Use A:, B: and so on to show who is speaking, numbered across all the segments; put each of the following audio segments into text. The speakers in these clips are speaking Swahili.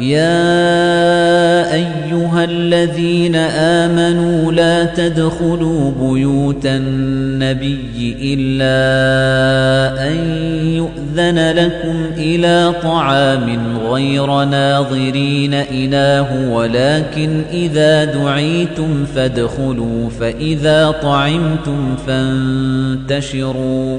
A: يا ايها الذين امنوا لا تدخلوا بيوت النبي الا ان يؤذن لكم إلى طعام غير ناظرين اناه ولكن اذا دعيتم فادخلوا فاذا طعمتم فانتشروا.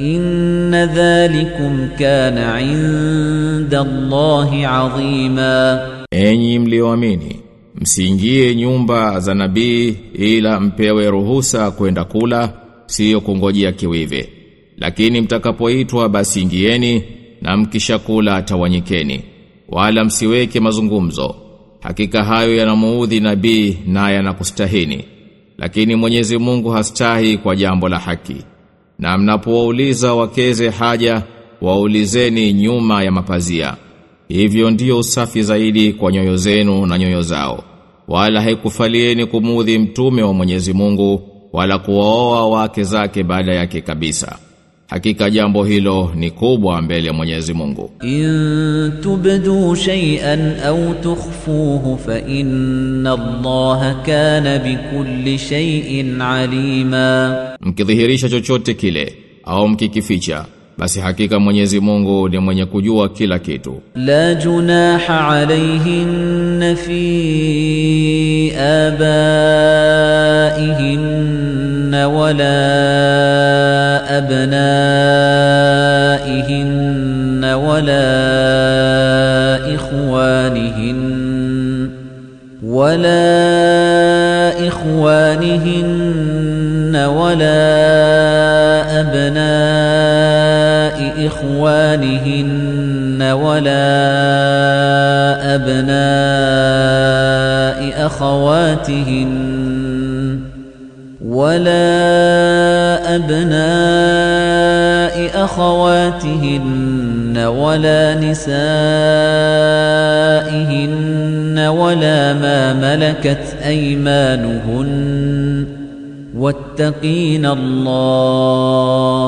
A: إِنَّ ذَلِكُمْ كَانَ عِندَ اللَّهِ عَظِيمًا
B: Enyi mlioamini msiingie nyumba za nabii ila mpewe ruhusa kwenda kula sio kungojea kiwive lakini mtakapoitwa basi ingieni na mkishakula tawanyikeni wala msiweke mazungumzo hakika hayo yanamuudhi nabii na yanakustahini lakini Mwenyezi Mungu hastahi kwa jambo la haki na mnapowauliza wakeze haja waulizeni nyuma ya mapazia. Hivyo ndiyo usafi zaidi kwa nyoyo zenu na nyoyo zao. Wala haikufalieni kumudhi mtume wa Mwenyezi Mungu wala kuwaoa wake zake baada yake kabisa Hakika jambo hilo ni kubwa mbele ya Mwenyezi Mungu.
A: In tubdu shay'an au tukhfuhu fa inna Allah kana bikulli shay'in alima,
B: mkidhihirisha chochote kile au mkikificha basi hakika Mwenyezi Mungu ni mwenye kujua kila kitu.
A: La junaha alayhin fi abaihin wala ولا إخوانهن ولا أبناء إخوانهن ولا أبناء أخواتهن ولا أبناء أخواتهن ولا نسائهن ولا ما ملكت أيمانهن واتقين الله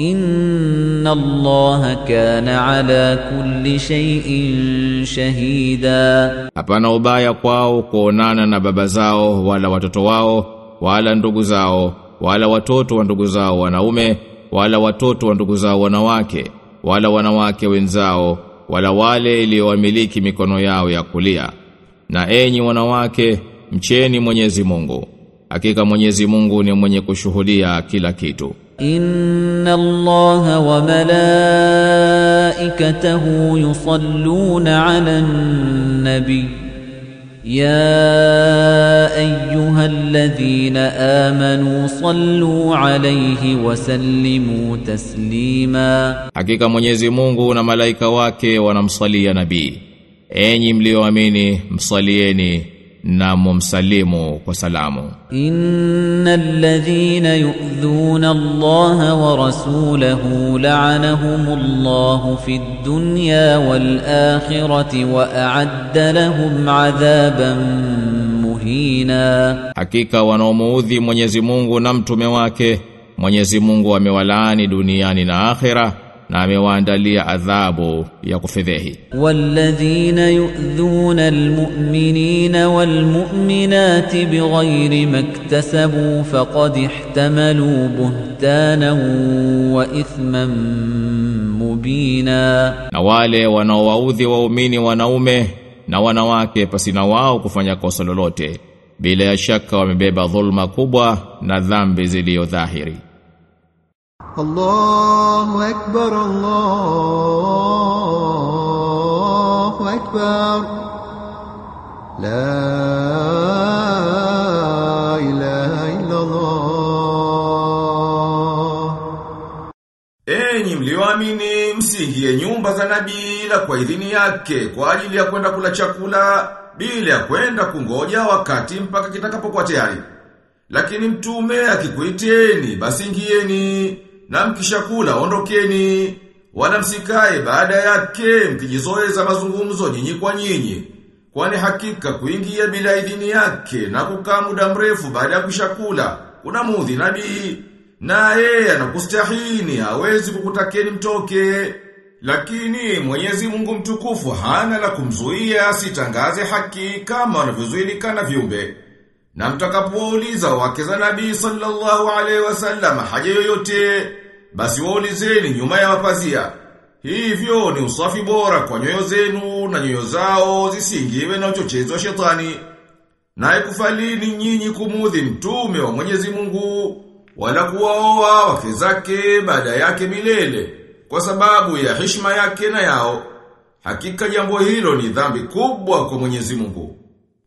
A: إن الله كان على كل شيء شهيدا
B: wala watoto wao wala ndugu zao wala watoto wa ndugu zao wanaume wala watoto wa ndugu zao wanawake wala wanawake wenzao wala wale iliyowamiliki mikono yao ya kulia. Na enyi wanawake mcheni Mwenyezi Mungu. Hakika Mwenyezi Mungu ni mwenye kushuhudia kila kitu.
A: Inna allaha wa malaikatahu yusalluna 'alan nabiy يا أيها الذين آمنوا صلوا عليه وسلموا تسليما
B: Hakika Mwenyezi Mungu na malaika wake wanamsalia nabii. Enyi mlioamini, msalieni na mumsalimu kwa salamu.
A: Innal ladhina yu'dhuna Allah wa rasulahu la'anahumullahu fid dunya wal akhirati wa a'adda lahum 'adhaban muhina,
B: hakika wanaomuudhi Mwenyezi Mungu na mtume wake Mwenyezi Mungu amewalaani duniani na akhirah na amewaandalia adhabu ya kufedhehi.
A: Walladhina yu'dhuna almu'minina walmu'minati bighayri maktasabu faqad ihtamalu buhtanan wa ithman mubina,
B: na wale wanaowaudhi waumini wanaume
C: na wanawake pasina wao kufanya kosa lolote, bila ya shaka wamebeba dhulma kubwa na dhambi zilizo dhahiri.
D: الله أكبر الله أكبر لا إله إلا الله
B: Enyi mlioamini msiingie nyumba za nabii ila kwa idhini yake kwa ajili ya kwenda kula chakula bila ya kwenda kungoja wakati mpaka kitakapokuwa tayari. Lakini mtume akikuiteni basi ingieni na mkishakula ondokeni wala msikae baada yake mkijizoeza mazungumzo nyinyi kwa nyinyi. Kwani hakika kuingia bila idhini yake na kukaa muda mrefu baada ya kushakula kuna mudhi nabii na yeye anakustahini hawezi kukutakeni mtoke. Lakini Mwenyezi Mungu mtukufu hana la kumzuia asitangaze haki kama wanavyozuilikana viumbe. Na mtakapouliza wake za Nabii sallallahu alaihi wasallam haja yoyote, basi waulizeni nyuma ya mapazia. Hivyo ni usafi bora kwa nyoyo zenu na nyoyo zao zisingiwe na uchochezi wa shetani. Na ikufalini nyinyi kumudhi mtume wa Mwenyezi Mungu wala kuwaoa wake zake baada yake milele kwa sababu ya heshima yake na yao. Hakika jambo hilo ni dhambi kubwa kwa Mwenyezi Mungu.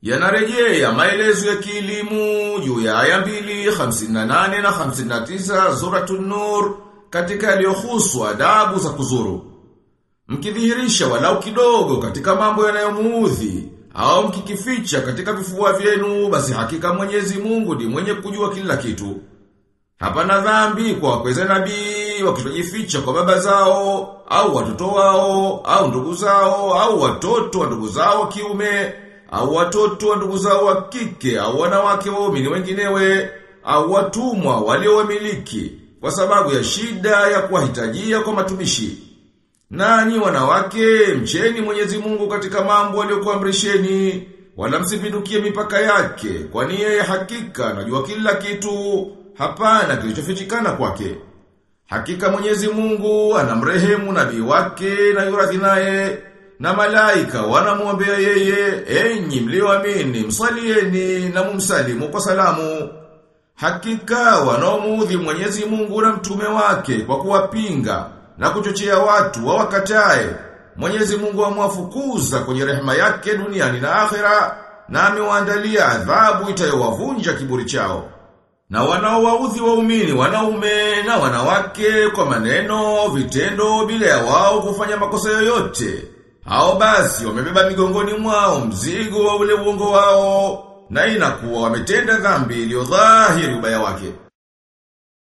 B: Yanarejea maelezo ya kielimu juu ya aya mbili 58 na 59 Suratul Nur katika yaliyohusu adabu za kuzuru. Mkidhihirisha walau kidogo katika mambo yanayomuudhi au mkikificha katika vifua vyenu basi hakika Mwenyezi Mungu ni mwenye kujua kila kitu. Hapana dhambi kwa wakweze nabii wakitojificha kwa baba zao au watoto wao au ndugu zao au watoto wa ndugu zao kiume au watoto wa ndugu zao wa kike au wanawake waumini wenginewe au watumwa waliowamiliki kwa sababu ya shida ya kuwahitajia kwa matumishi. nani wanawake mcheni Mwenyezi Mungu katika mambo aliyokuamrisheni wala msipindukie mipaka yake kwani yeye hakika anajua kila kitu hapana kilichofichikana kwake. Hakika Mwenyezi Mungu anamrehemu nabii wake na yuradhi naye na malaika wanamwombea yeye enyi mlioamini msalieni na mumsalimu kwa salamu. Hakika wanaomuudhi Mwenyezi Mungu na mtume wake kwa kuwapinga na kuchochea watu wa wakatae. Mwenyezi Mungu amwafukuza kwenye rehema yake duniani na akhera na amewaandalia adhabu itayowavunja kiburi chao. Na wanaowaudhi waumini wanaume na wanawake kwa maneno, vitendo bila ya wao kufanya makosa yoyote. Hao basi wamebeba migongoni mwao mzigo wa ule uongo wao na inakuwa wametenda dhambi iliyo dhahiri ubaya wake.